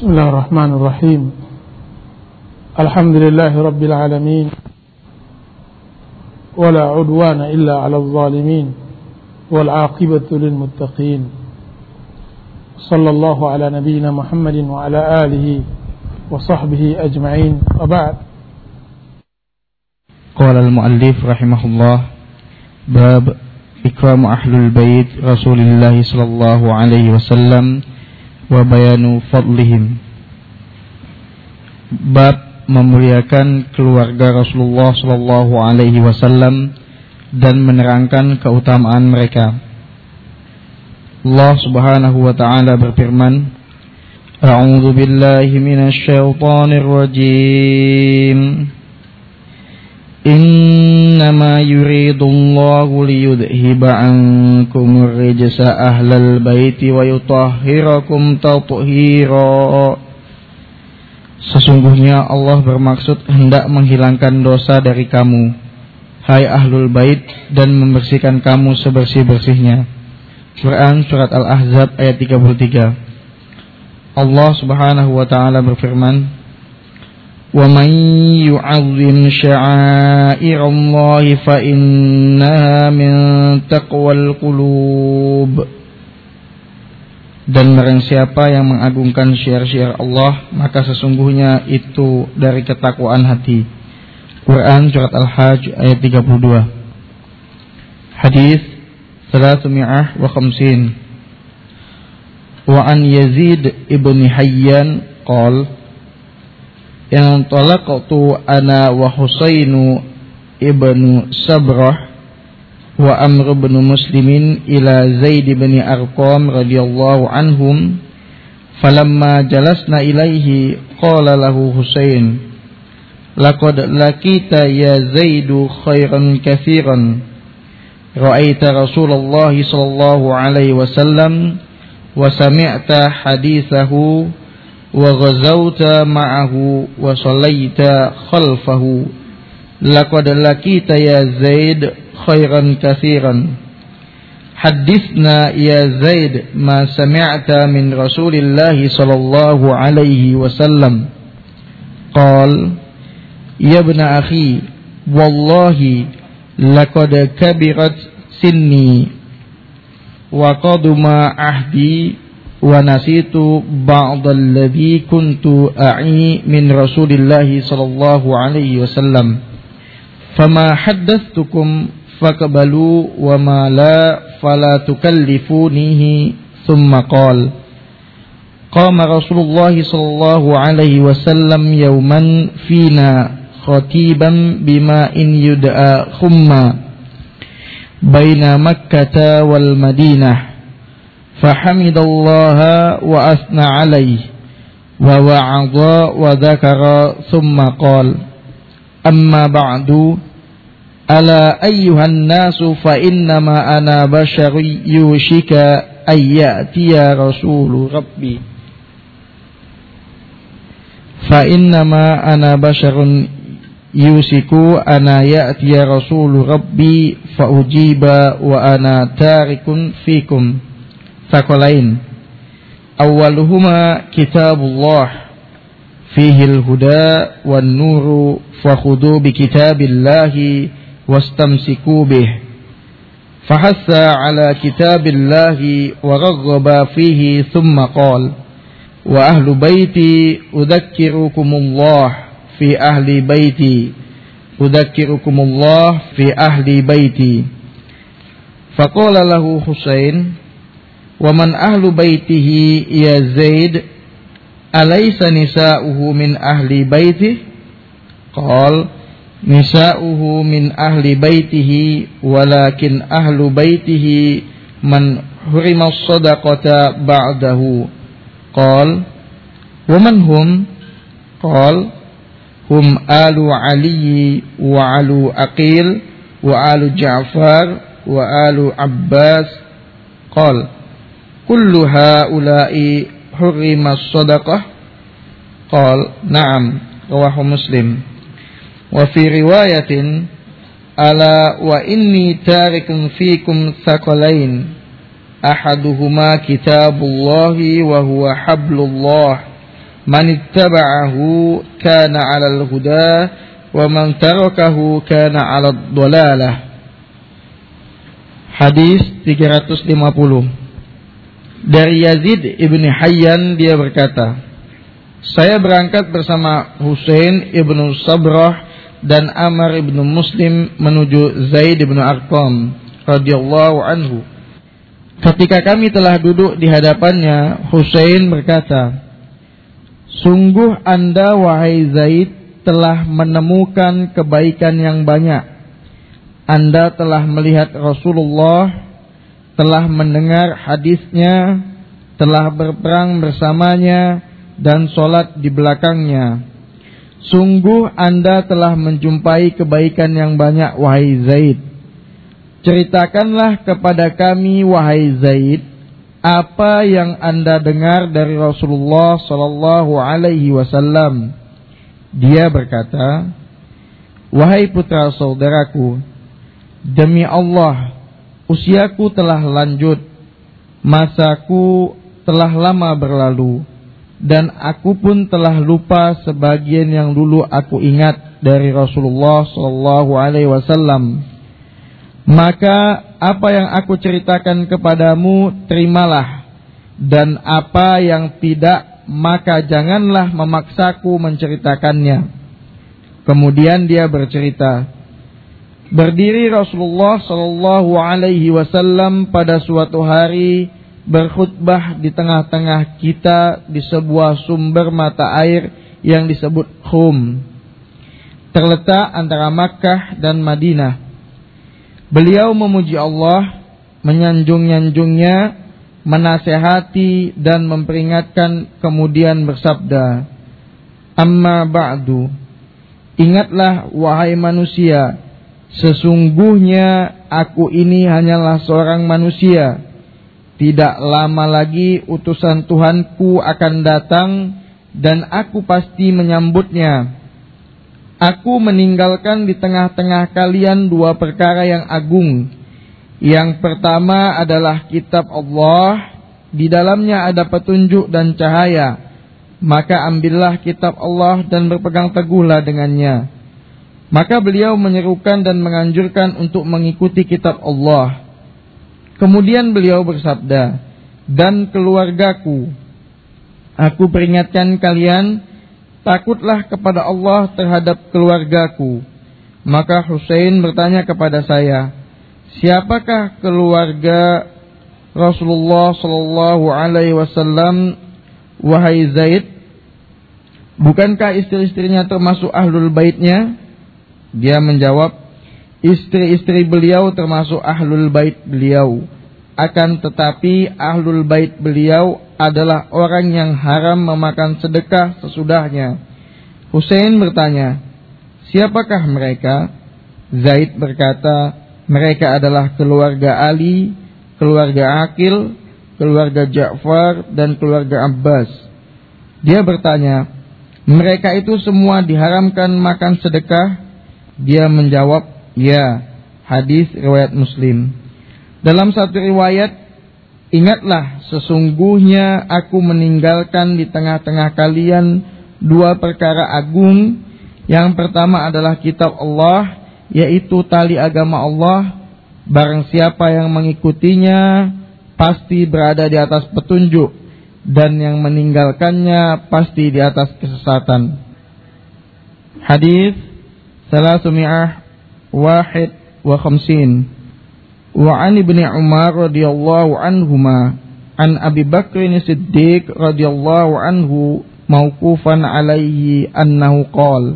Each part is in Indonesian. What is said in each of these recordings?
بسم الله الرحمن الرحيم. الحمد لله رب العالمين. ولا عدوان إلا على الظالمين. والعاقبة للمتقين. صلى الله على نبينا محمد وعلى آله وصحبه أجمعين. وبعد. قال المؤلف رحمه الله باب إكرام أهل البيت رسول الله صلى الله عليه وسلم wa bayanu fadlihim. Bab memuliakan keluarga Rasulullah sallallahu alaihi wasallam dan menerangkan keutamaan mereka. Allah Subhanahu wa taala berfirman A'udzu billahi minasy syaithanir rajim إنما يريد الله ليذهب عنكم الرجس أهل البيت ويطهركم تطهيرا Sesungguhnya Allah bermaksud hendak menghilangkan dosa dari kamu, hai ahlul bait, dan membersihkan kamu sebersih-bersihnya. Quran Surat Al-Ahzab ayat 33 Allah subhanahu wa ta'ala berfirman, ومن يعظم شعائر الله فإنها من تقوى القلوب dan barang siapa yang mengagungkan syiar-syiar Allah maka sesungguhnya itu dari ketakwaan hati Quran surat Al-Hajj ayat 32 Hadis 350 Wa an Yazid ibn Hayyan qala yang talaqtu ana wa Husainu ibnu Sabrah wa Amr bin Muslimin ila Zaid bin Arqam radhiyallahu anhum falamma jalasna ilaihi qala lahu Husain laqad lakita ya Zaidu khairan katsiran ra'aita Rasulullah sallallahu alaihi wasallam wa sami'ta hadithahu وغزوت معه وصليت خلفه. لقد لقيت يا زيد خيرا كثيرا. حدثنا يا زيد ما سمعت من رسول الله صلى الله عليه وسلم. قال يا ابن أخي والله لقد كبرت سني وقدم عهدي ونسيت بعض الذي كنت أعي من رسول الله صلى الله عليه وسلم فما حدثتكم فقبلوا وما لا فلا تكلفونيه ثم قال قام رسول الله صلى الله عليه وسلم يوما فينا خطيبا بماء يدعى خما بين مكة والمدينة فحمد الله وأثنى عليه ووعظ وذكر ثم قال أما بعد ألا أيها الناس فإنما أنا بشر يوشك أن يأتي رسول ربي. فإنما أنا بشر يوشك أن يأتي رسول ربي فأجيب وأنا تارك فيكم. ثقلين أولهما كتاب الله فيه الهدى والنور فخذوا بكتاب الله واستمسكوا به فحث على كتاب الله ورغب فيه ثم قال وأهل بيتي أذكركم الله في أهل بيتي أذكركم الله في أهل بيتي فقال له حسين wa man ahlu baitihi ya Zaid alaysa nisa'uhu min ahli baitihi qal nisa'uhu min ahli baitihi walakin ahlu baitihi man hurima sadaqata ba'dahu. Qal wa man hum? Qal hum alu ali wa alu aqil wa alu ja'far wa alu abbas. Qal kullu haula'i hurimas shadaqah qal na'am rawahu muslim. Wa fi riwayatin ala wa inni tarikum fikum thaqalain. Ahaduhuma kitabullahi wa huwa hablullah. Man ittaba'ahu kana 'alal huda wa man tarakahu kana 'alad dalalah. Hadis 350 dari Yazid ibni Hayyan dia berkata Saya berangkat bersama Husain ibnu Sabrah dan Amr ibnu Muslim menuju Zaid ibnu Arqam radhiyallahu anhu Ketika kami telah duduk di hadapannya, Husain berkata, Sungguh anda wahai Zaid telah menemukan kebaikan yang banyak. Anda telah melihat Rasulullah, telah mendengar hadisnya, telah berperang bersamanya, dan sholat di belakangnya. Sungguh anda telah menjumpai kebaikan yang banyak wahai Zaid. Ceritakanlah kepada kami wahai Zaid apa yang Anda dengar dari Rasulullah sallallahu alaihi wasallam. Dia berkata, "Wahai putra saudaraku, demi Allah, usiaku telah lanjut, masaku telah lama berlalu, dan aku pun telah lupa sebagian yang dulu aku ingat dari Rasulullah sallallahu alaihi wasallam." Maka apa yang aku ceritakan kepadamu terimalah dan apa yang tidak maka janganlah memaksaku menceritakannya. Kemudian dia bercerita, berdiri Rasulullah Shallallahu Alaihi Wasallam pada suatu hari berkhutbah di tengah-tengah kita di sebuah sumber mata air yang disebut Khum, terletak antara Makkah dan Madinah. Beliau memuji Allah, menyanjung-nyanjungnya, menasehati dan memperingatkan kemudian bersabda, Amma ba'du, ingatlah wahai manusia, sesungguhnya aku ini hanyalah seorang manusia. Tidak lama lagi utusan Tuhanku akan datang dan aku pasti menyambutnya Aku meninggalkan di tengah-tengah kalian dua perkara yang agung. Yang pertama adalah kitab Allah, di dalamnya ada petunjuk dan cahaya. Maka ambillah kitab Allah dan berpegang teguhlah dengannya. Maka beliau menyerukan dan menganjurkan untuk mengikuti kitab Allah. Kemudian beliau bersabda, "Dan keluargaku, aku peringatkan kalian Takutlah kepada Allah terhadap keluargaku. Maka Hussein bertanya kepada saya, siapakah keluarga Rasulullah Shallallahu Alaihi Wasallam? Wahai Zaid, bukankah istri-istrinya termasuk ahlul baitnya? Dia menjawab, istri-istri beliau termasuk ahlul bait beliau. Akan tetapi ahlul bait beliau adalah orang yang haram memakan sedekah sesudahnya. Hussein bertanya, siapakah mereka? Zaid berkata, mereka adalah keluarga Ali, keluarga Akil, keluarga Ja'far, dan keluarga Abbas. Dia bertanya, mereka itu semua diharamkan makan sedekah? Dia menjawab, ya, hadis riwayat Muslim. Dalam satu riwayat Ingatlah sesungguhnya aku meninggalkan di tengah-tengah kalian dua perkara agung. Yang pertama adalah kitab Allah, yaitu tali agama Allah. Barang siapa yang mengikutinya pasti berada di atas petunjuk dan yang meninggalkannya pasti di atas kesesatan. Hadis salah sumi'ah wahid wa khamsin. وعن ابن عمر رضي الله عنهما عن أبي بكر الصديق رضي الله عنه موقوفا عليه أنه قال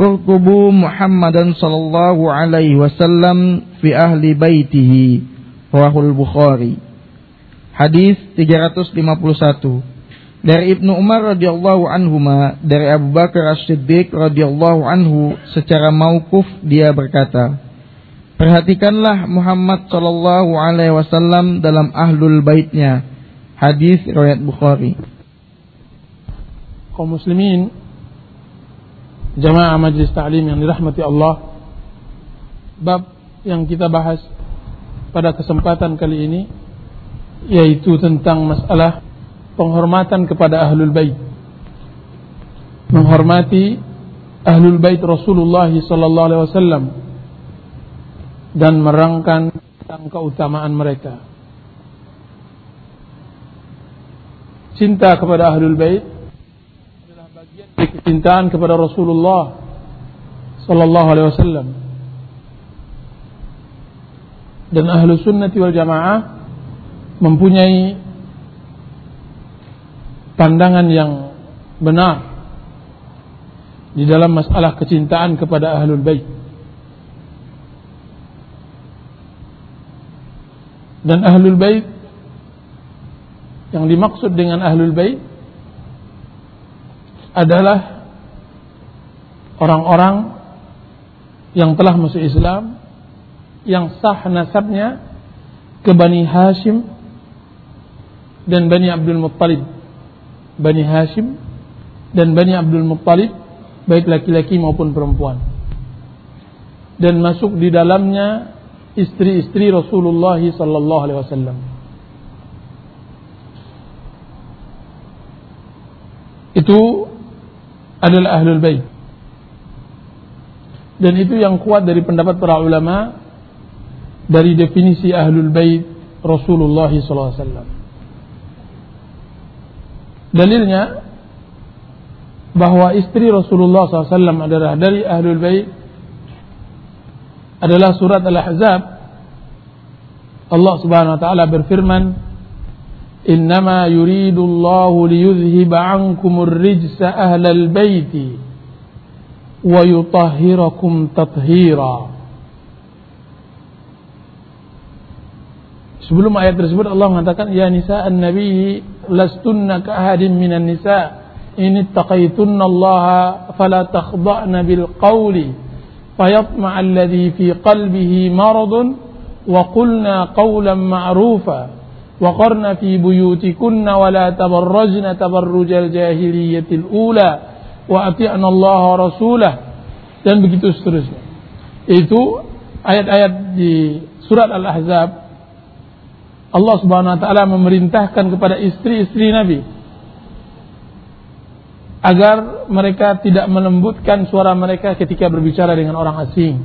ارقبوا محمدا صلى الله عليه وسلم في أهل بيته رواه البخاري Hadis 351 dari Ibnu Umar radhiyallahu anhuma dari Abu Bakar As-Siddiq radhiyallahu anhu secara maukuf dia berkata Perhatikanlah Muhammad Shallallahu Alaihi Wasallam dalam ahlul baitnya. Hadis riwayat Bukhari. Kaum muslimin, jamaah majlis ta'lim yang dirahmati Allah, bab yang kita bahas pada kesempatan kali ini yaitu tentang masalah penghormatan kepada ahlul bait. menghormati ahlul bait Rasulullah sallallahu alaihi wasallam dan merangkan keutamaan mereka. Cinta kepada ahlul bait adalah bagian dari kecintaan kepada Rasulullah sallallahu alaihi wasallam. Dan ahlu sunnati wal jamaah mempunyai pandangan yang benar di dalam masalah kecintaan kepada ahlul bait. Dan ahlul bait yang dimaksud dengan ahlul bait adalah orang-orang yang telah masuk Islam yang sah nasabnya ke Bani Hashim dan Bani Abdul Muttalib. Bani Hashim dan Bani Abdul Muttalib baik laki-laki maupun perempuan. Dan masuk di dalamnya istri-istri Rasulullah sallallahu alaihi wasallam. Itu adalah ahlul bait. Dan itu yang kuat dari pendapat para ulama dari definisi ahlul bait Rasulullah sallallahu alaihi wasallam. Dalilnya bahwa istri Rasulullah SAW adalah dari Ahlul Bait adalah surat Al-Ahzab Allah Subhanahu wa taala berfirman Innama yuridu Allah liyudhhiba 'ankum ar-rijsa ahlal baiti wa yutahhirakum tathira Sebelum ayat tersebut Allah mengatakan ya nisa an-nabi lastunna ka ahadin minan nisa' إن اتقيتن الله فلا تخضعن بالقول فيطمع الذي في قلبه مرض وقلنا قولا معروفا وقرن في بيوتكن ولا تبرجن تبرج الجاهلية الأولى وأطيعنا الله ورسوله dan begitu seterusnya itu ayat-ayat di surat Al-Ahzab Allah Subhanahu wa taala memerintahkan kepada istri-istri Nabi agar mereka tidak melembutkan suara mereka ketika berbicara dengan orang asing.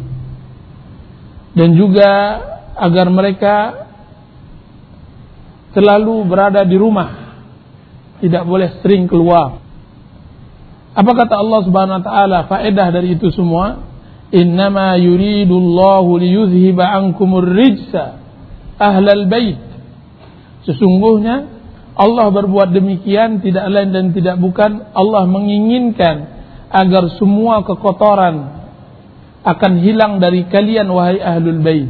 Dan juga agar mereka selalu berada di rumah tidak boleh sering keluar. Apa kata Allah Subhanahu wa taala? Faedah dari itu semua innama yuridullahu liyuzhiba ankumur rijsa ahlal bait sesungguhnya Allah berbuat demikian tidak lain dan tidak bukan Allah menginginkan agar semua kekotoran akan hilang dari kalian wahai ahlul bait.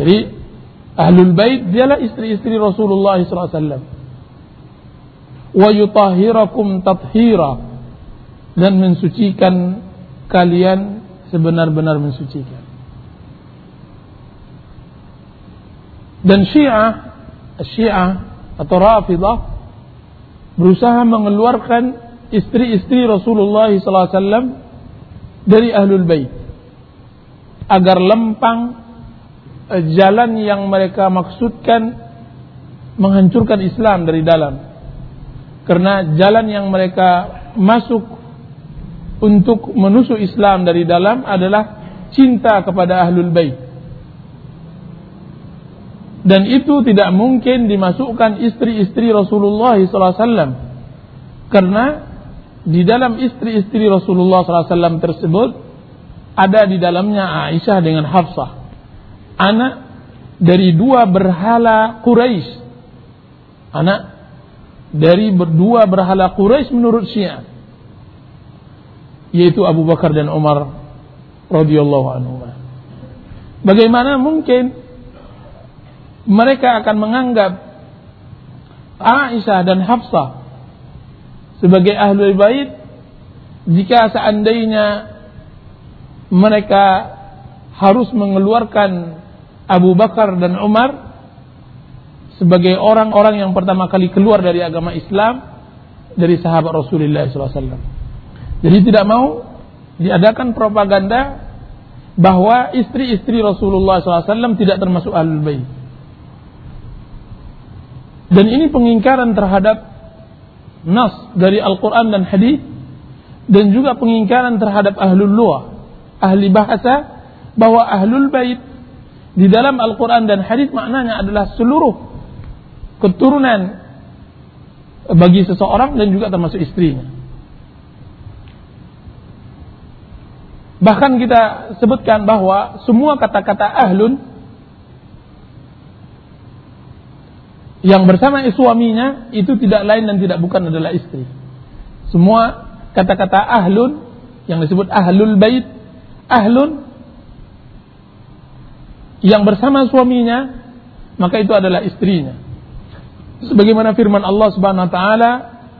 Jadi ahlul bait dialah istri-istri Rasulullah SAW. Wa yutahhirakum tathira dan mensucikan kalian sebenar-benar mensucikan. Dan Syiah Syiah atau Rafidah berusaha mengeluarkan istri-istri Rasulullah SAW dari Ahlul Bait agar lempang eh, jalan yang mereka maksudkan menghancurkan Islam dari dalam. Karena jalan yang mereka masuk untuk menusuk Islam dari dalam adalah cinta kepada Ahlul Bait dan itu tidak mungkin dimasukkan istri-istri Rasulullah SAW karena di dalam istri-istri Rasulullah SAW tersebut ada di dalamnya Aisyah dengan Hafsah. Anak dari dua berhala Quraisy. Anak dari berdua berhala Quraisy menurut Syiah yaitu Abu Bakar dan Umar radhiyallahu anhu. Bagaimana mungkin mereka akan menganggap Aisyah dan Hafsah sebagai ahli bait jika seandainya mereka harus mengeluarkan Abu Bakar dan Umar sebagai orang-orang yang pertama kali keluar dari agama Islam dari sahabat Rasulullah SAW. Jadi tidak mau diadakan propaganda bahwa istri-istri Rasulullah SAW tidak termasuk ahlul bait. Dan ini pengingkaran terhadap nas dari Al-Quran dan hadis dan juga pengingkaran terhadap ahlul luah, ahli bahasa bahwa ahlul bait di dalam Al-Quran dan hadis maknanya adalah seluruh keturunan bagi seseorang dan juga termasuk istrinya. Bahkan kita sebutkan bahwa semua kata-kata ahlun yang bersama suaminya itu tidak lain dan tidak bukan adalah istri. Semua kata-kata ahlun yang disebut ahlul bait, ahlun yang bersama suaminya maka itu adalah istrinya. Sebagaimana firman Allah Subhanahu wa taala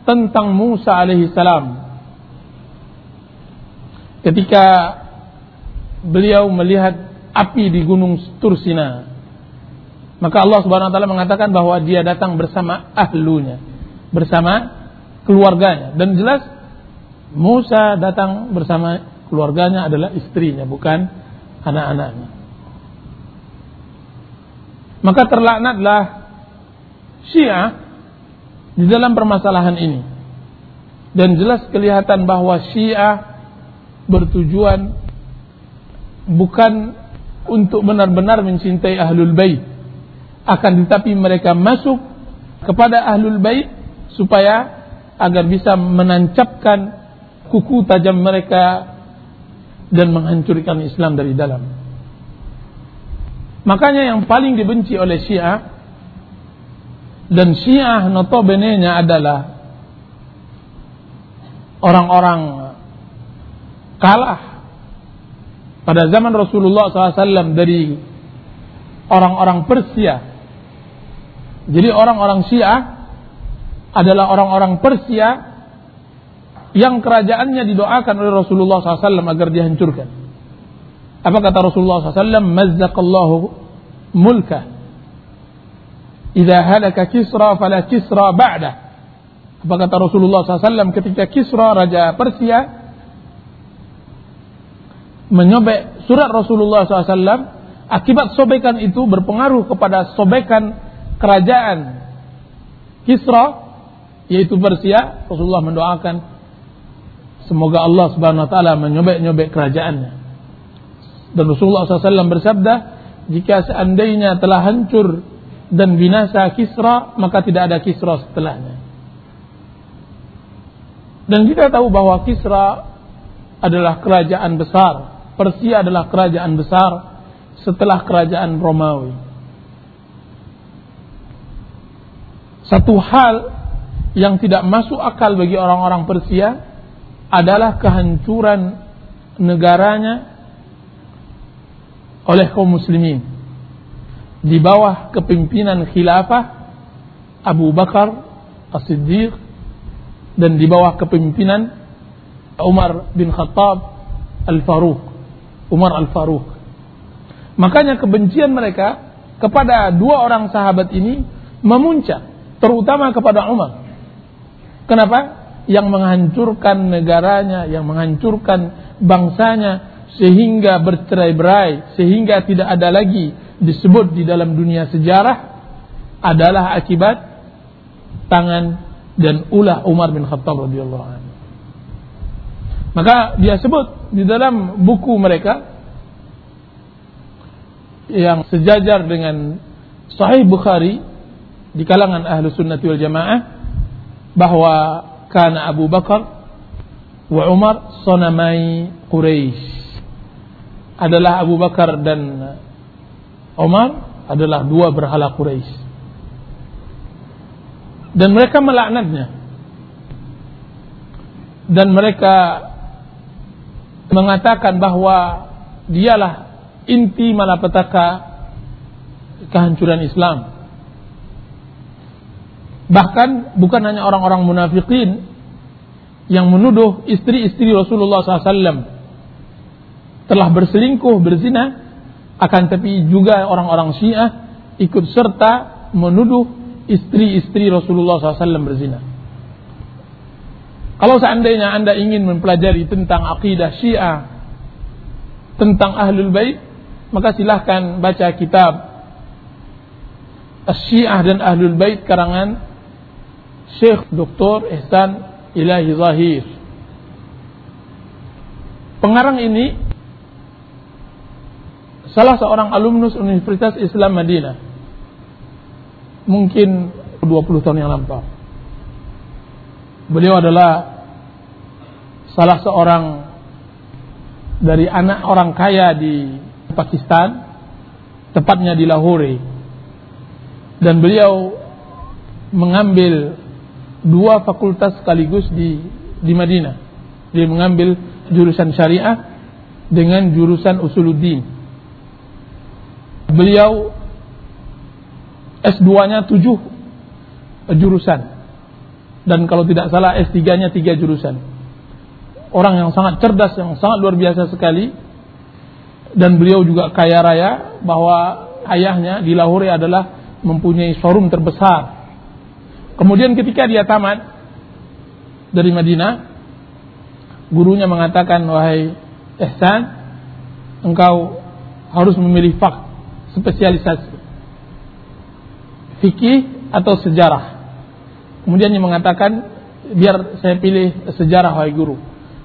tentang Musa alaihi salam ketika beliau melihat api di gunung Tursina. Maka Allah Subhanahu wa taala mengatakan bahwa dia datang bersama ahlunya, bersama keluarganya dan jelas Musa datang bersama keluarganya adalah istrinya bukan anak-anaknya. Maka terlaknatlah Syiah di dalam permasalahan ini. Dan jelas kelihatan bahwa Syiah bertujuan bukan untuk benar-benar mencintai ahlul bait akan tetapi mereka masuk kepada ahlul bait supaya agar bisa menancapkan kuku tajam mereka dan menghancurkan Islam dari dalam. Makanya yang paling dibenci oleh Syiah dan Syiah notabene-nya adalah orang-orang kalah pada zaman Rasulullah SAW dari orang-orang Persia. Jadi orang-orang Syiah adalah orang-orang Persia yang kerajaannya didoakan oleh Rasulullah SAW agar dihancurkan. Apa kata Rasulullah SAW? Mazzaqallahu mulka. Idza halaka Kisra fala Kisra ba'da. Apa kata Rasulullah SAW ketika Kisra raja Persia menyobek surat Rasulullah SAW, akibat sobekan itu berpengaruh kepada sobekan kerajaan Kisra, yaitu Persia. Rasulullah mendoakan semoga Allah Subhanahu Wa Taala menyobek-nyobek kerajaannya. Dan Rasulullah SAW bersabda, jika seandainya telah hancur dan binasa Kisra, maka tidak ada Kisra setelahnya. Dan kita tahu bahwa Kisra adalah kerajaan besar Persia adalah kerajaan besar setelah kerajaan Romawi. Satu hal yang tidak masuk akal bagi orang-orang Persia adalah kehancuran negaranya oleh kaum muslimin di bawah kepimpinan khilafah Abu Bakar As-Siddiq dan di bawah kepimpinan Umar bin Khattab Al-Faruq Umar Al-Faruq. Makanya kebencian mereka kepada dua orang sahabat ini memuncak, terutama kepada Umar. Kenapa? Yang menghancurkan negaranya, yang menghancurkan bangsanya sehingga bercerai-berai, sehingga tidak ada lagi disebut di dalam dunia sejarah adalah akibat tangan dan ulah Umar bin Khattab radhiyallahu anhu. Maka dia sebut di dalam buku mereka yang sejajar dengan Sahih Bukhari di kalangan ahlu sunnati wal jamaah bahwa karena Abu Bakar wa Umar sonamai Quraisy adalah Abu Bakar dan Umar adalah dua berhala Quraisy dan mereka melaknatnya. Dan mereka mengatakan bahwa dialah inti malapetaka kehancuran Islam. Bahkan bukan hanya orang-orang munafikin yang menuduh istri-istri Rasulullah SAW telah berselingkuh, berzina, akan tapi juga orang-orang Syiah ikut serta menuduh istri-istri Rasulullah SAW berzina. Kalau seandainya Anda ingin mempelajari tentang akidah Syiah, tentang Ahlul Bait, maka silahkan baca kitab Syiah dan Ahlul Bait karangan Syekh Dr. Ihsan Ilahi Zahir. Pengarang ini salah seorang alumnus Universitas Islam Madinah. Mungkin 20 tahun yang lampau. Beliau adalah salah seorang dari anak orang kaya di Pakistan, tepatnya di Lahore. Dan beliau mengambil dua fakultas sekaligus di di Madinah. Dia mengambil jurusan syariah dengan jurusan usuluddin. Beliau S2-nya tujuh jurusan. Dan kalau tidak salah S3-nya tiga jurusan. Orang yang sangat cerdas, yang sangat luar biasa sekali. Dan beliau juga kaya raya bahwa ayahnya di Lahore adalah mempunyai showroom terbesar. Kemudian ketika dia tamat dari Madinah, gurunya mengatakan, wahai Ihsan, engkau harus memilih fak spesialisasi fikih atau sejarah. Kemudian dia mengatakan, biar saya pilih sejarah wahai guru.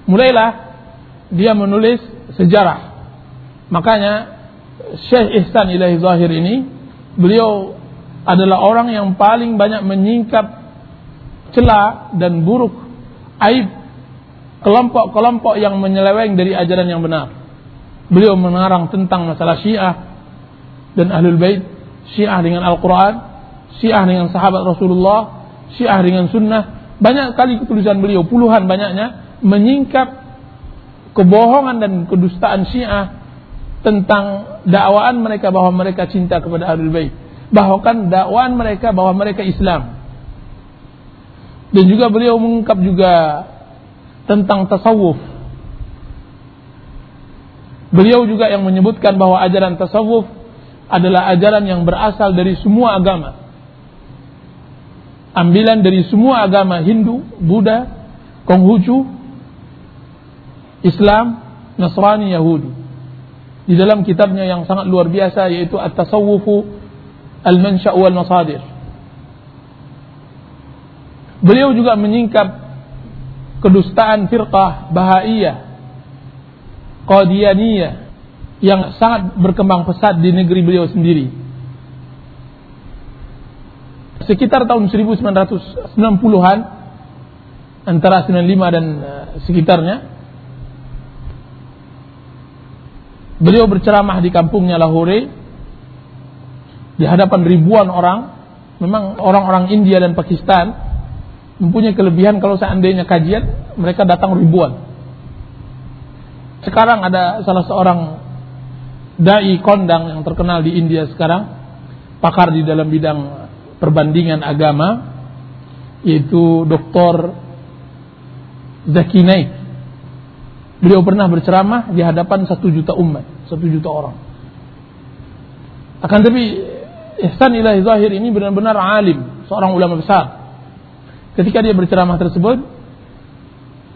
Mulailah dia menulis sejarah. Makanya Syekh Ihsan Ilahi Zahir ini, beliau adalah orang yang paling banyak menyingkap celah dan buruk aib kelompok-kelompok yang menyeleweng dari ajaran yang benar. Beliau mengarang tentang masalah Syiah dan Ahlul Bait, Syiah dengan Al-Quran, Syiah dengan sahabat Rasulullah, Syiah dengan sunnah, banyak kali tulisan beliau, puluhan banyaknya, menyingkap kebohongan dan kedustaan Syiah tentang dakwaan mereka bahwa mereka cinta kepada Ahlul Bait. Bahkan dakwaan mereka bahwa mereka Islam. Dan juga beliau mengungkap juga tentang tasawuf. Beliau juga yang menyebutkan bahwa ajaran tasawuf adalah ajaran yang berasal dari semua agama ambilan dari semua agama Hindu, Buddha, Konghucu, Islam, Nasrani, Yahudi. Di dalam kitabnya yang sangat luar biasa yaitu At-Tasawwufu Al-Mansha' wal Masadir. Beliau juga menyingkap kedustaan firqah Bahaiyah, Qadianiyah yang sangat berkembang pesat di negeri beliau sendiri sekitar tahun 1990-an antara 95 dan uh, sekitarnya beliau berceramah di kampungnya Lahore di hadapan ribuan orang memang orang-orang India dan Pakistan mempunyai kelebihan kalau seandainya kajian mereka datang ribuan sekarang ada salah seorang dai kondang yang terkenal di India sekarang pakar di dalam bidang perbandingan agama yaitu Dr. Zaki Naik. Beliau pernah berceramah di hadapan satu juta umat, satu juta orang. Akan tapi Ihsan Ilahi Zahir ini benar-benar alim, seorang ulama besar. Ketika dia berceramah tersebut,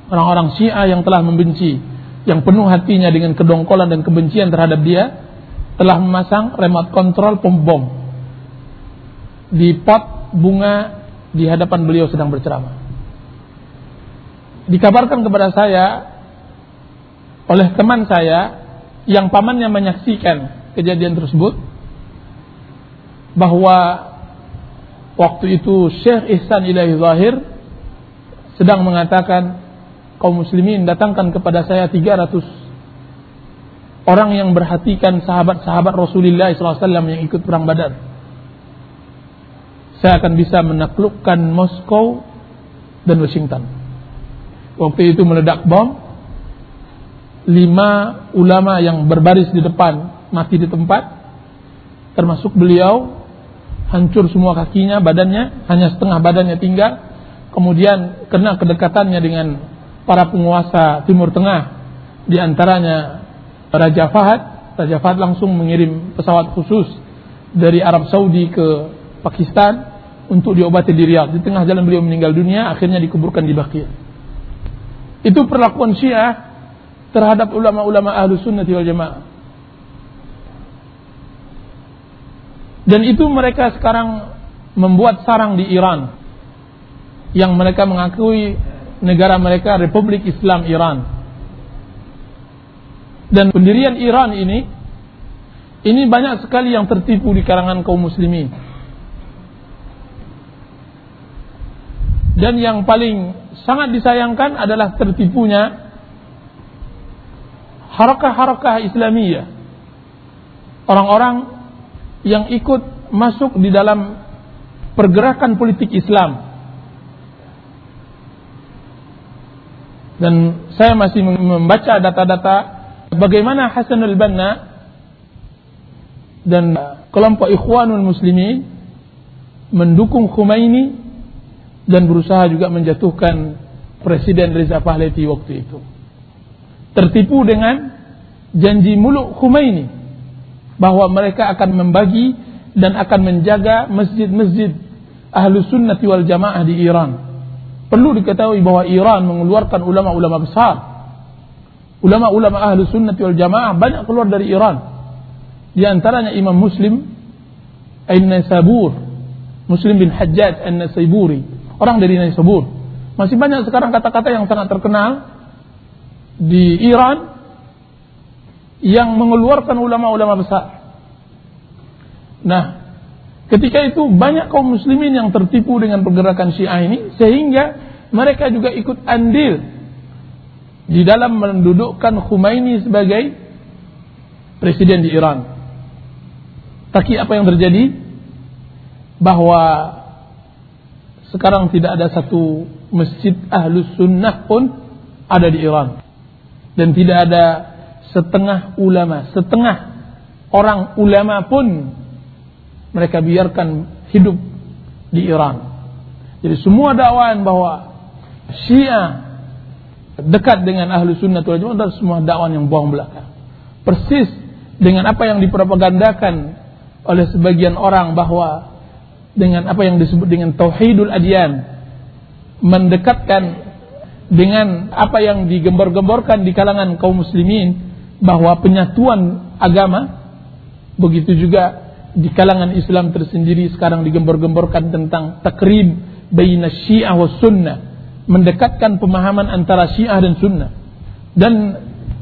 orang-orang Syiah yang telah membenci, yang penuh hatinya dengan kedongkolan dan kebencian terhadap dia, telah memasang remote control pom bom di pot bunga di hadapan beliau sedang berceramah. Dikabarkan kepada saya oleh teman saya yang pamannya menyaksikan kejadian tersebut bahwa waktu itu Syekh Ihsan Ilahi Zahir sedang mengatakan kaum muslimin datangkan kepada saya 300 orang yang berhatikan sahabat-sahabat Rasulullah SAW yang ikut perang Badar. Saya akan bisa menaklukkan Moskow dan Washington. Waktu itu meledak bom, lima ulama yang berbaris di depan mati di tempat, termasuk beliau, hancur semua kakinya, badannya, hanya setengah badannya tinggal, kemudian kena kedekatannya dengan para penguasa Timur Tengah, di antaranya Raja Fahad, Raja Fahad langsung mengirim pesawat khusus dari Arab Saudi ke Pakistan untuk diobati di Riyadh. Di tengah jalan beliau meninggal dunia, akhirnya dikuburkan di Baqi. Itu perlakuan Syiah terhadap ulama-ulama ahlu sunnati wal jamaah. Dan itu mereka sekarang membuat sarang di Iran. yang mereka mengakui negara mereka Republik Islam Iran. Dan pendirian Iran ini ini banyak sekali yang tertipu di kalangan kaum muslimin. Dan yang paling sangat disayangkan adalah tertipunya harakah-harakah Islamiyah. Orang-orang yang ikut masuk di dalam pergerakan politik Islam dan saya masih membaca data-data bagaimana Hasan al-Banna dan kelompok Ikhwanul Muslimin mendukung Khomeini dan berusaha juga menjatuhkan Presiden Reza Pahlavi waktu itu. Tertipu dengan janji muluk Khomeini bahwa mereka akan membagi dan akan menjaga masjid-masjid ahlu sunnati wal jamaah di Iran Perlu diketahui bahwa Iran mengeluarkan ulama-ulama besar. Ulama-ulama ahlu sunnati wal jamaah banyak keluar dari Iran. Di antaranya Imam Muslim An-Nasabur. Muslim bin Hajjaj An-Nasaiburi. Orang dari Naisabur. Masih banyak sekarang kata-kata yang sangat terkenal di Iran yang mengeluarkan ulama-ulama besar. Nah, Ketika itu banyak kaum muslimin yang tertipu dengan pergerakan Syiah ini sehingga mereka juga ikut andil di dalam mendudukkan Khomeini sebagai presiden di Iran. Tapi apa yang terjadi? Bahwa sekarang tidak ada satu masjid ahlus sunnah pun ada di Iran. Dan tidak ada setengah ulama, setengah orang ulama pun mereka biarkan hidup di Iran. Jadi semua dakwaan bahwa Syiah dekat dengan ahlu sunnah wal jamaah semua dakwaan yang bohong belaka. Persis dengan apa yang dipropagandakan oleh sebagian orang bahwa dengan apa yang disebut dengan tauhidul adyan mendekatkan dengan apa yang digembar-gemborkan di kalangan kaum muslimin bahwa penyatuan agama begitu juga di kalangan Islam tersendiri sekarang digembar-gemborkan tentang takrib baina syiah wa sunnah mendekatkan pemahaman antara syiah dan sunnah. Dan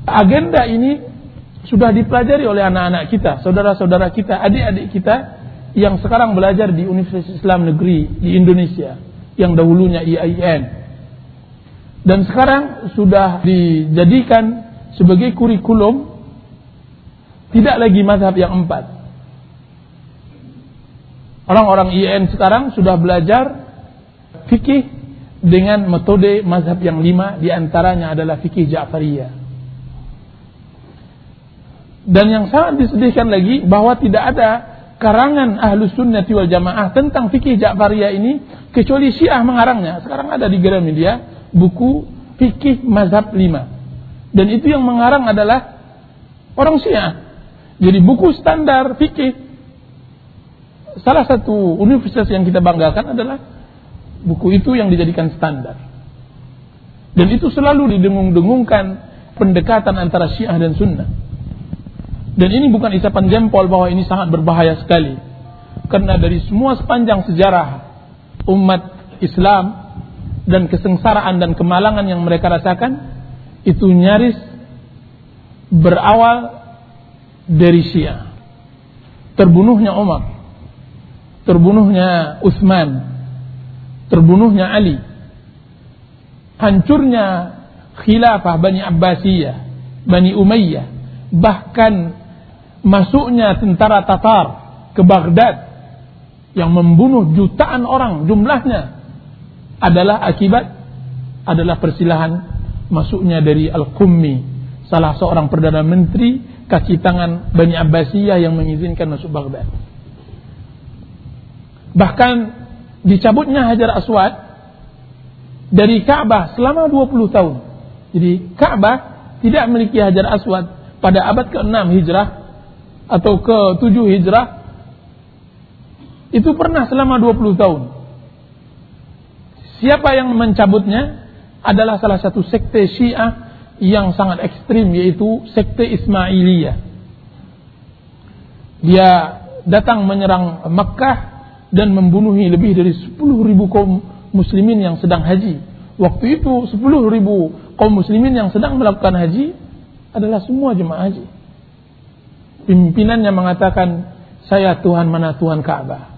agenda ini sudah dipelajari oleh anak-anak kita saudara-saudara kita adik-adik kita yang sekarang belajar di Universitas Islam Negeri di Indonesia yang dahulunya IAIN dan sekarang sudah dijadikan sebagai kurikulum tidak lagi mazhab yang empat Orang-orang IAIN sekarang sudah belajar fikih dengan metode mazhab yang lima di antaranya adalah fikih Ja'fariyah. Dan yang sangat disedihkan lagi bahwa tidak ada karangan ahlu sunnati wal jamaah tentang fikih Ja'fariyah ini kecuali Syiah mengarangnya. Sekarang ada di Gramedia buku fikih mazhab lima. Dan itu yang mengarang adalah orang Syiah. Jadi buku standar fikih salah satu universitas yang kita banggakan adalah buku itu yang dijadikan standar. Dan itu selalu didengung-dengungkan pendekatan antara Syiah dan Sunnah. Dan ini bukan isapan jempol bahwa ini sangat berbahaya sekali. Karena dari semua sepanjang sejarah umat Islam dan kesengsaraan dan kemalangan yang mereka rasakan itu nyaris berawal dari Syiah. Terbunuhnya Umar terbunuhnya Utsman, terbunuhnya Ali, hancurnya khilafah Bani Abbasiyah, Bani Umayyah, bahkan masuknya tentara Tatar ke Baghdad yang membunuh jutaan orang jumlahnya adalah akibat adalah persilahan masuknya dari Al-Qummi salah seorang perdana menteri kaki tangan Bani Abbasiyah yang mengizinkan masuk Baghdad Bahkan dicabutnya Hajar Aswad dari Ka'bah selama 20 tahun. Jadi Ka'bah tidak memiliki Hajar Aswad pada abad ke-6 Hijrah atau ke-7 Hijrah itu pernah selama 20 tahun. Siapa yang mencabutnya adalah salah satu sekte Syiah yang sangat ekstrim yaitu sekte Ismailiyah. Dia datang menyerang Mekah dan membunuhi lebih dari 10 ribu kaum muslimin yang sedang haji. Waktu itu 10 ribu kaum muslimin yang sedang melakukan haji adalah semua jemaah haji. Pimpinannya mengatakan, saya Tuhan mana Tuhan Ka'bah.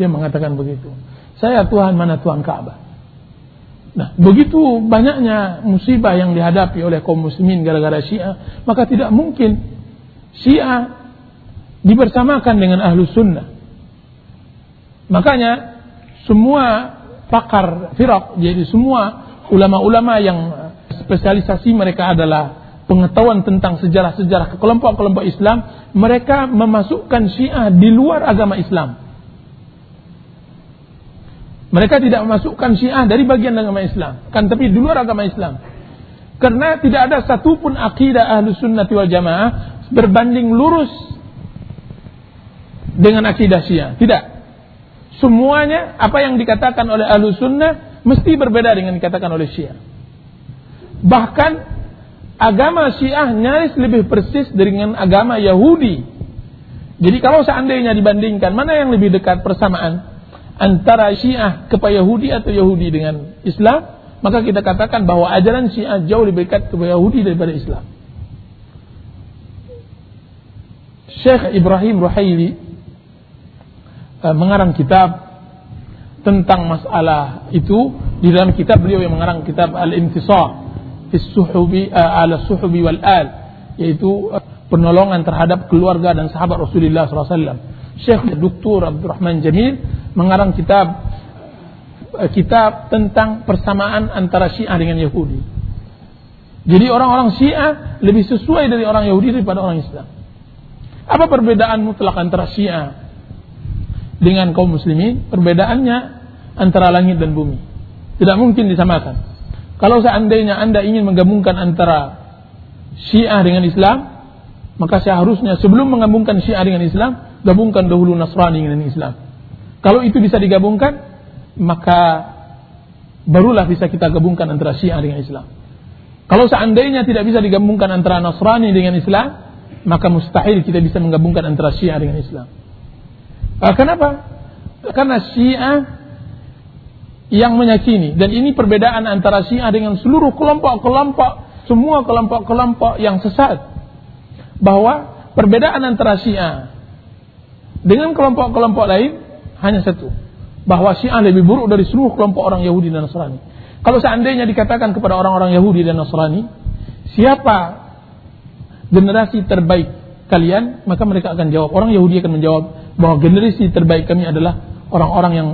Dia mengatakan begitu. Saya Tuhan mana Tuhan Ka'bah. Nah, begitu banyaknya musibah yang dihadapi oleh kaum muslimin gara-gara Syiah, maka tidak mungkin Syiah dibersamakan dengan ahlu sunnah. Makanya semua pakar firak, jadi semua ulama-ulama yang spesialisasi mereka adalah pengetahuan tentang sejarah-sejarah kelompok-kelompok Islam, mereka memasukkan Syiah di luar agama Islam. Mereka tidak memasukkan Syiah dari bagian agama Islam, kan tapi di luar agama Islam. Karena tidak ada satupun akidah ahlu sunnati wal jamaah berbanding lurus dengan akidah Syiah. Tidak. Semuanya apa yang dikatakan oleh ahlu sunnah mesti berbeda dengan dikatakan oleh syiah. Bahkan agama syiah nyaris lebih persis dengan agama Yahudi. Jadi kalau seandainya dibandingkan mana yang lebih dekat persamaan antara syiah kepada Yahudi atau Yahudi dengan Islam, maka kita katakan bahwa ajaran syiah jauh lebih dekat kepada Yahudi daripada Islam. Syekh Ibrahim Ruhaili Eh, mengarang kitab tentang masalah itu di dalam kitab beliau yang mengarang kitab Al-Intisar fi suhubi uh, ala suhubi wal al yaitu uh, penolongan terhadap keluarga dan sahabat Rasulullah SAW. Syekh Dr. Abdurrahman Jamil mengarang kitab uh, kitab tentang persamaan antara Syiah dengan Yahudi. Jadi orang-orang Syiah lebih sesuai dari orang Yahudi daripada orang Islam. Apa perbedaan mutlak antara Syiah dengan kaum muslimin perbedaannya antara langit dan bumi. Tidak mungkin disamakan. Kalau seandainya Anda ingin menggabungkan antara Syiah dengan Islam, maka seharusnya sebelum menggabungkan Syiah dengan Islam, gabungkan dahulu Nasrani dengan Islam. Kalau itu bisa digabungkan, maka barulah bisa kita gabungkan antara Syiah dengan Islam. Kalau seandainya tidak bisa digabungkan antara Nasrani dengan Islam, maka mustahil kita bisa menggabungkan antara Syiah dengan Islam. Uh, kenapa? Karena Syiah yang meyakini dan ini perbedaan antara Syiah dengan seluruh kelompok-kelompok semua kelompok-kelompok yang sesat bahwa perbedaan antara Syiah dengan kelompok-kelompok lain hanya satu bahwa Syiah lebih buruk dari seluruh kelompok orang Yahudi dan Nasrani. Kalau seandainya dikatakan kepada orang-orang Yahudi dan Nasrani, siapa generasi terbaik kalian, maka mereka akan jawab. Orang Yahudi akan menjawab bahwa generasi terbaik kami adalah orang-orang yang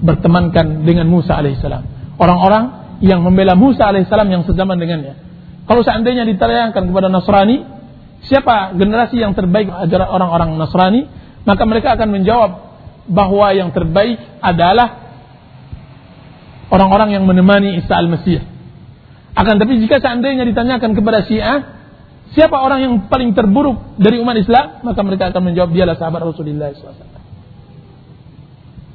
bertemankan dengan Musa alaihissalam. Orang-orang yang membela Musa alaihissalam yang sezaman dengannya. Kalau seandainya ditayangkan kepada Nasrani, siapa generasi yang terbaik ajaran orang-orang Nasrani, maka mereka akan menjawab bahwa yang terbaik adalah orang-orang yang menemani Isa al-Masih. Akan tapi jika seandainya ditanyakan kepada Syiah, Siapa orang yang paling terburuk dari umat Islam? Maka mereka akan menjawab dialah sahabat Rasulullah SAW.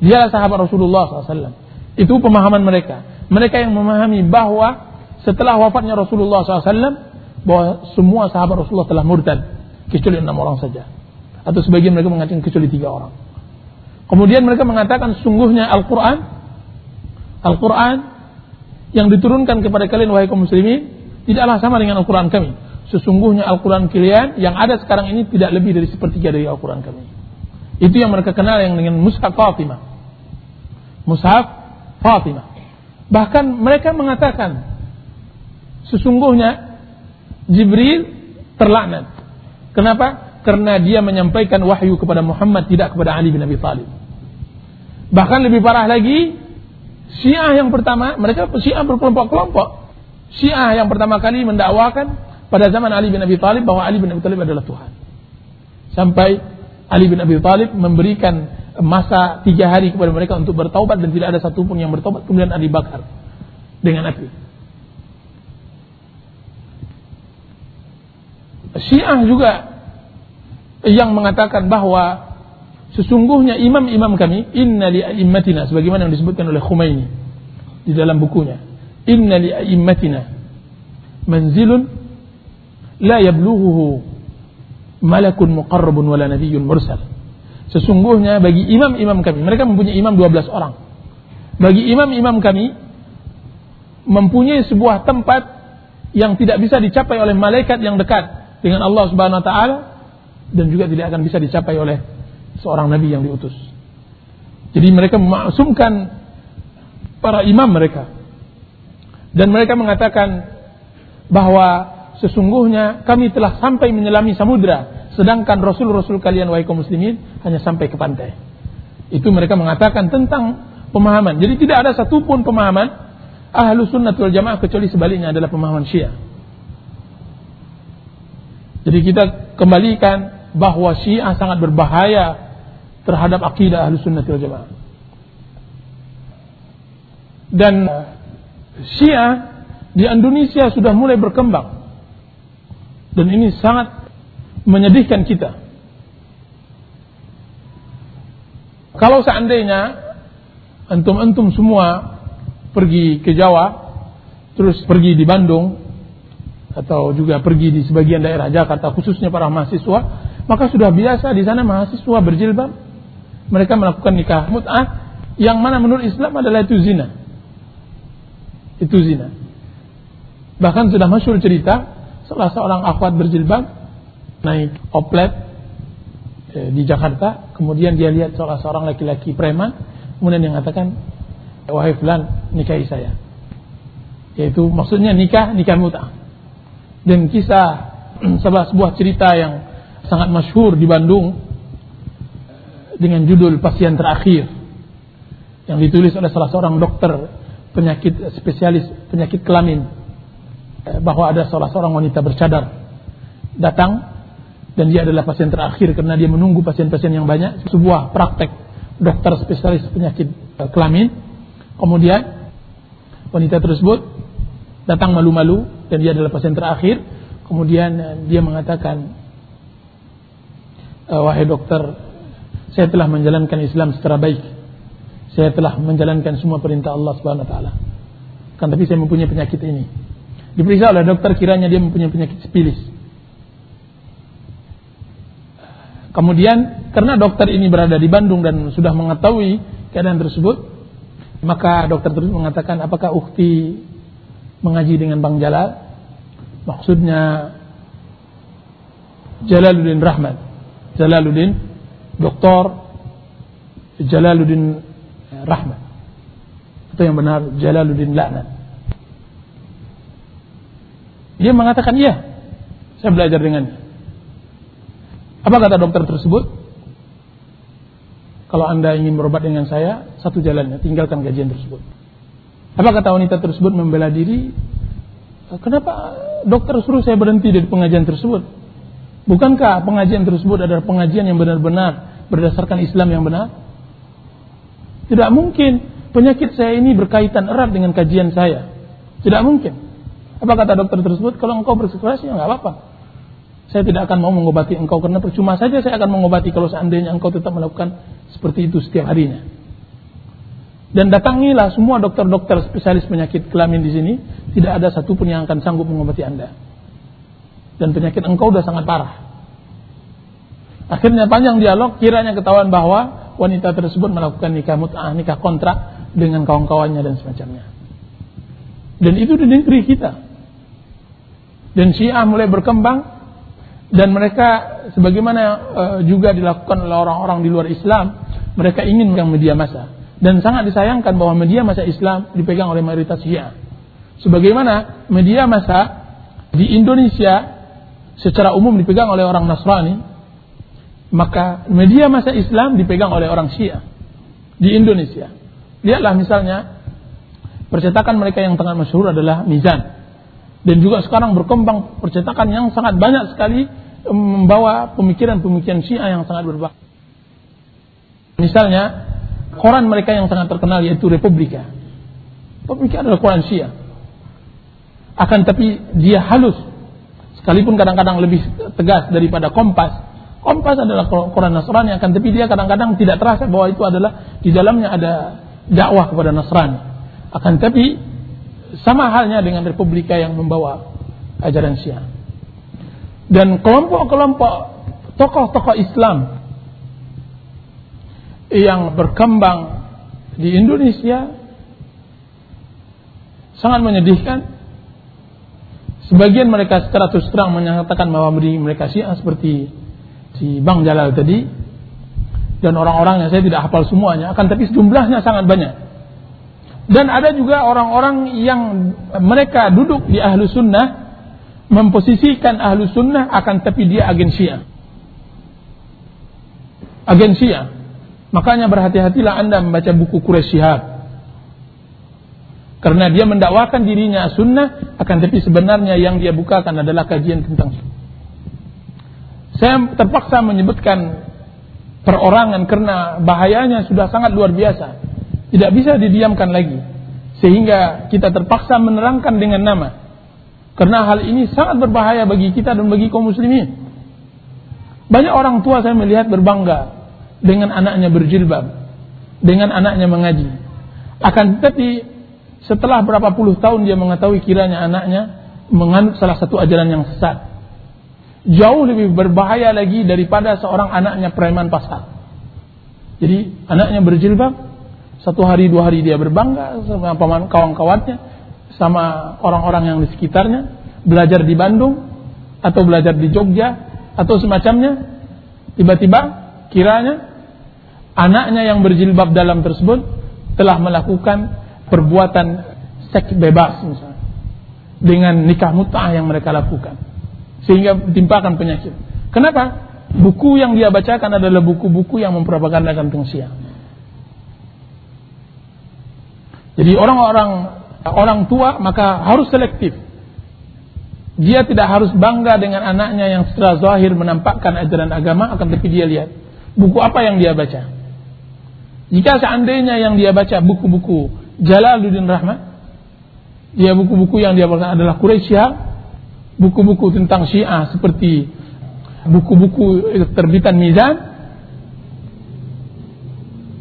Dialah sahabat Rasulullah SAW. Itu pemahaman mereka. Mereka yang memahami bahwa setelah wafatnya Rasulullah SAW, bahwa semua sahabat Rasulullah telah murtad. Kecuali enam orang saja. Atau sebagian mereka mengatakan kecuali tiga orang. Kemudian mereka mengatakan sungguhnya Al-Quran, Al-Quran yang diturunkan kepada kalian wahai kaum muslimin, tidaklah sama dengan Al-Quran kami sesungguhnya Al-Quran kalian yang ada sekarang ini tidak lebih dari sepertiga dari Al-Quran kami. Itu yang mereka kenal yang dengan Mushaf Fatimah. Mushaf Fatimah. Bahkan mereka mengatakan sesungguhnya Jibril terlaknat. Kenapa? Karena dia menyampaikan wahyu kepada Muhammad tidak kepada Ali bin Abi Thalib. Bahkan lebih parah lagi, Syiah yang pertama, mereka Syiah berkelompok-kelompok. Syiah yang pertama kali mendakwakan pada zaman Ali bin Abi Thalib bahwa Ali bin Abi Thalib adalah Tuhan. Sampai Ali bin Abi Thalib memberikan masa tiga hari kepada mereka untuk bertaubat dan tidak ada satupun yang bertaubat kemudian Ali bakar dengan api. Syiah juga yang mengatakan bahwa sesungguhnya imam-imam kami inna li a'immatina sebagaimana yang disebutkan oleh Khumaini di dalam bukunya inna li a'immatina manzilun la yablughuhu malakun muqarrabun wala nabiyyun mursal. Sesungguhnya bagi imam-imam kami, mereka mempunyai imam 12 orang. bagi imam-imam kami mempunyai sebuah tempat yang tidak bisa dicapai oleh malaikat yang dekat dengan Allah Subhanahu wa taala dan juga tidak akan bisa dicapai oleh seorang nabi yang diutus. Jadi mereka memaksumkan para imam mereka. Dan mereka mengatakan bahwa sesungguhnya kami telah sampai menyelami samudra sedangkan rasul-rasul kalian wahai kaum muslimin hanya sampai ke pantai. Itu mereka mengatakan tentang pemahaman. Jadi tidak ada satupun pemahaman ahlu sunnah wal jamaah kecuali sebaliknya adalah pemahaman syiah. Jadi kita kembalikan bahwa syiah sangat berbahaya terhadap akidah ahlu sunnah wal jamaah. Dan syiah di Indonesia sudah mulai berkembang. Dan ini sangat menyedihkan kita. Kalau seandainya antum-antum semua pergi ke Jawa, terus pergi di Bandung, atau juga pergi di sebagian daerah Jakarta, khususnya para mahasiswa, maka sudah biasa di sana mahasiswa berjilbab, mereka melakukan nikah mut'ah, yang mana menurut Islam adalah itu zina. Itu zina. Bahkan sudah masyur cerita, salah seorang akhwat berjilbab, naik oplet eh, di Jakarta, kemudian dia lihat salah seorang laki-laki preman, kemudian dia mengatakan wahai fulan nikahi saya. Yaitu maksudnya nikah nikah muta dan kisah sebuah sebuah cerita yang sangat masyhur di Bandung dengan judul pasien terakhir yang ditulis oleh salah seorang dokter penyakit spesialis penyakit kelamin eh, bahwa ada salah seorang wanita bercadar datang dan dia adalah pasien terakhir karena dia menunggu pasien-pasien yang banyak sebuah praktek dokter spesialis penyakit eh, kelamin. Kemudian wanita tersebut datang malu-malu dan dia adalah pasien terakhir. Kemudian eh, dia mengatakan, wahai dokter, saya telah menjalankan Islam secara baik. Saya telah menjalankan semua perintah Allah Subhanahu wa taala. Kan tapi saya mempunyai penyakit ini. Diperiksa oleh dokter kiranya dia mempunyai penyakit sipilis. Kemudian karena dokter ini berada di Bandung dan sudah mengetahui keadaan tersebut, maka dokter tersebut mengatakan apakah ukti mengaji dengan Bang Jalal? Maksudnya Jalaluddin Rahmat. Jalaluddin Doktor Jalaluddin Rahmat. Itu yang benar Jalaluddin Laknat. Dia mengatakan iya. Saya belajar dengannya. Apa kata dokter tersebut? Kalau anda ingin berobat dengan saya, satu jalannya, tinggalkan gajian tersebut. Apa kata wanita tersebut membela diri? Kenapa dokter suruh saya berhenti dari pengajian tersebut? Bukankah pengajian tersebut adalah pengajian yang benar-benar berdasarkan Islam yang benar? Tidak mungkin penyakit saya ini berkaitan erat dengan kajian saya. Tidak mungkin. Apa kata dokter tersebut? Kalau engkau bersikeras ya nggak apa-apa. Saya tidak akan mau mengobati engkau karena percuma saja saya akan mengobati kalau seandainya engkau tetap melakukan seperti itu setiap harinya. Dan datangilah semua dokter-dokter spesialis penyakit kelamin di sini, tidak ada satupun yang akan sanggup mengobati Anda. Dan penyakit engkau sudah sangat parah. Akhirnya panjang dialog, kiranya ketahuan bahwa wanita tersebut melakukan nikah mut'ah, nikah kontrak dengan kawan-kawannya dan semacamnya. Dan itu di negeri kita. Dan Syiah mulai berkembang dan mereka sebagaimana uh, juga dilakukan oleh orang-orang di luar Islam, mereka ingin memegang media massa dan sangat disayangkan bahwa media massa Islam dipegang oleh mayoritas Syiah. Sebagaimana media massa di Indonesia secara umum dipegang oleh orang Nasrani, maka media massa Islam dipegang oleh orang Syiah di Indonesia. Lihatlah misalnya percetakan mereka yang sangat masyhur adalah Mizan dan juga sekarang berkembang percetakan yang sangat banyak sekali membawa pemikiran-pemikiran Syiah yang sangat berbahaya. Misalnya, koran mereka yang sangat terkenal yaitu Republika. Republika adalah koran Syiah. Akan tapi dia halus. Sekalipun kadang-kadang lebih tegas daripada Kompas. Kompas adalah koran Nasrani akan tapi dia kadang-kadang tidak terasa bahwa itu adalah di dalamnya ada dakwah kepada Nasrani. Akan tapi sama halnya dengan Republika yang membawa ajaran Syiah. Dan kelompok-kelompok tokoh-tokoh Islam yang berkembang di Indonesia Sangat menyedihkan. Sebagian mereka secara terus terang menyatakan bahwa mereka Syiah seperti si Bang Jalal tadi dan orang-orang yang saya tidak hafal semuanya akan tapi jumlahnya sangat banyak. Dan ada juga orang-orang yang mereka duduk di ahlu sunnah memposisikan ahlu sunnah akan tapi dia agen Syiah. Agen Syiah. Makanya berhati-hatilah anda membaca buku Quraisy Shihab. Karena dia mendakwakan dirinya sunnah, akan tapi sebenarnya yang dia bukakan adalah kajian tentang Saya terpaksa menyebutkan perorangan karena bahayanya sudah sangat luar biasa. Tidak bisa didiamkan lagi. Sehingga kita terpaksa menerangkan dengan nama. Karena hal ini sangat berbahaya bagi kita dan bagi kaum muslimin. Banyak orang tua saya melihat berbangga dengan anaknya berjilbab, dengan anaknya mengaji. Akan tetapi setelah berapa puluh tahun dia mengetahui kiranya anaknya menganut salah satu ajaran yang sesat. Jauh lebih berbahaya lagi daripada seorang anaknya preman pasar. Jadi anaknya berjilbab, satu hari dua hari dia berbangga sama kawan-kawannya, sama orang-orang yang di sekitarnya, belajar di Bandung atau belajar di Jogja atau semacamnya. Tiba-tiba kiranya anaknya yang berjilbab dalam tersebut telah melakukan perbuatan seks bebas misalnya dengan nikah mut'ah yang mereka lakukan sehingga ditimpakan penyakit. Kenapa? Buku yang dia bacakan adalah buku-buku yang mempropagandakan tengsiang. Jadi orang-orang orang tua maka harus selektif. Dia tidak harus bangga dengan anaknya yang setelah zahir menampakkan ajaran agama akan tapi dia lihat buku apa yang dia baca. Jika seandainya yang dia baca buku-buku Jalaluddin Rahmat. Dia buku-buku yang dia baca adalah Quraisy buku-buku tentang Syiah seperti buku-buku terbitan Mizan.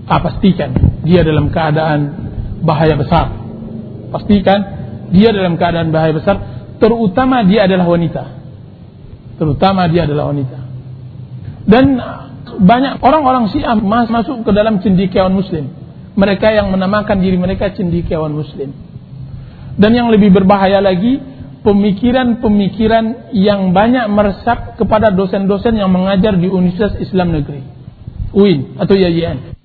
Ah, pastikan dia dalam keadaan bahaya besar. Pastikan dia dalam keadaan bahaya besar, terutama dia adalah wanita. Terutama dia adalah wanita. Dan banyak orang-orang Syiah masuk ke dalam cendekiawan Muslim mereka yang menamakan diri mereka cendekiawan muslim. Dan yang lebih berbahaya lagi, pemikiran-pemikiran yang banyak meresap kepada dosen-dosen yang mengajar di Universitas Islam Negeri. UIN atau YIN.